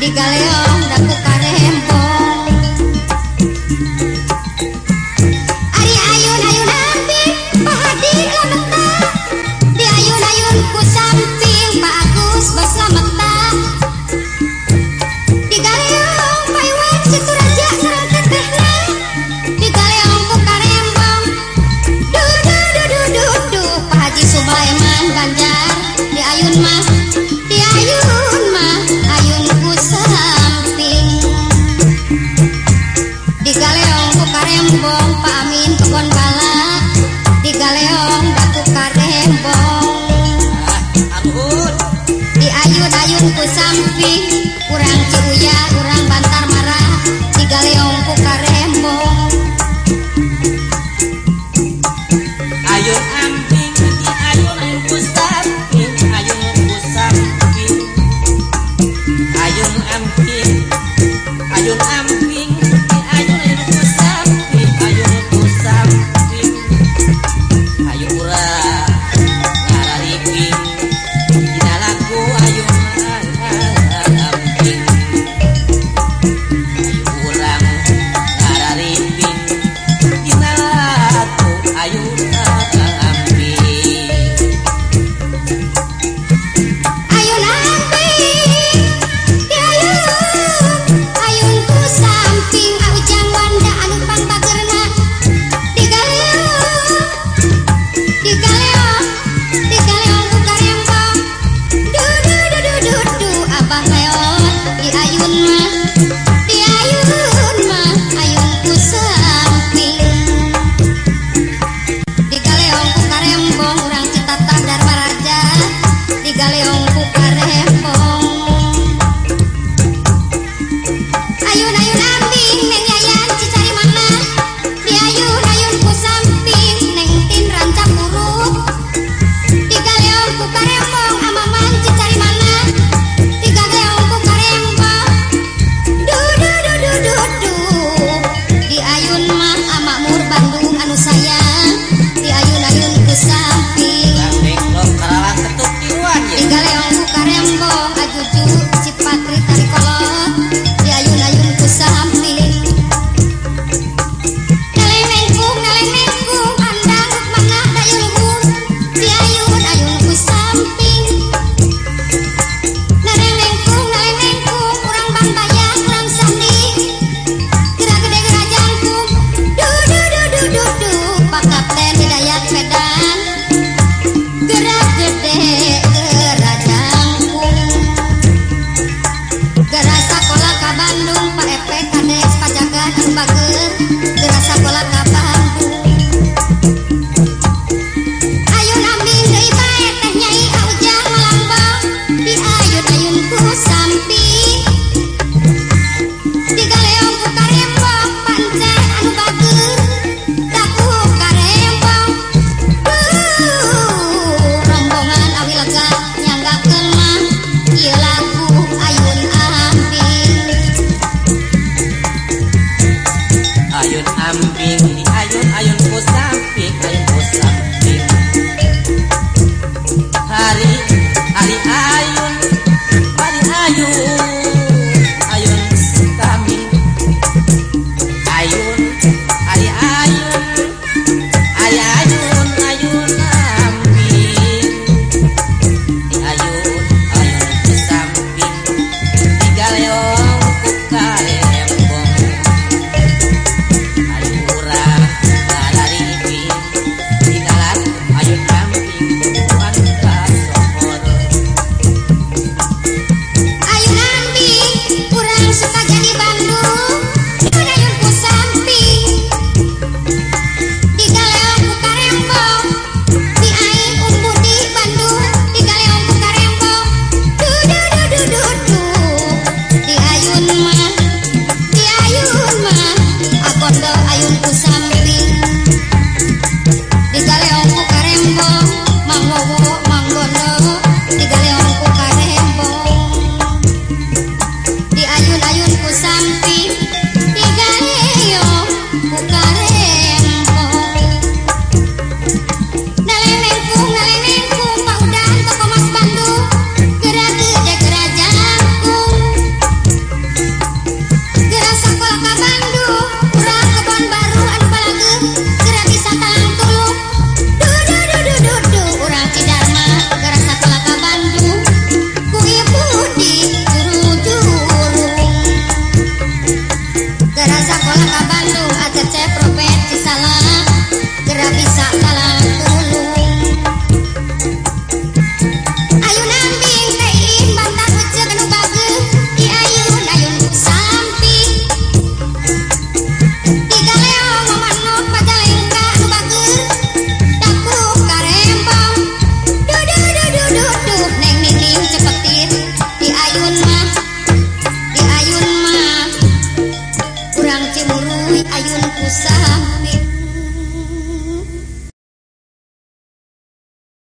di galeong Sampai Gerasa Kolaka Bandung Aceh Cepro.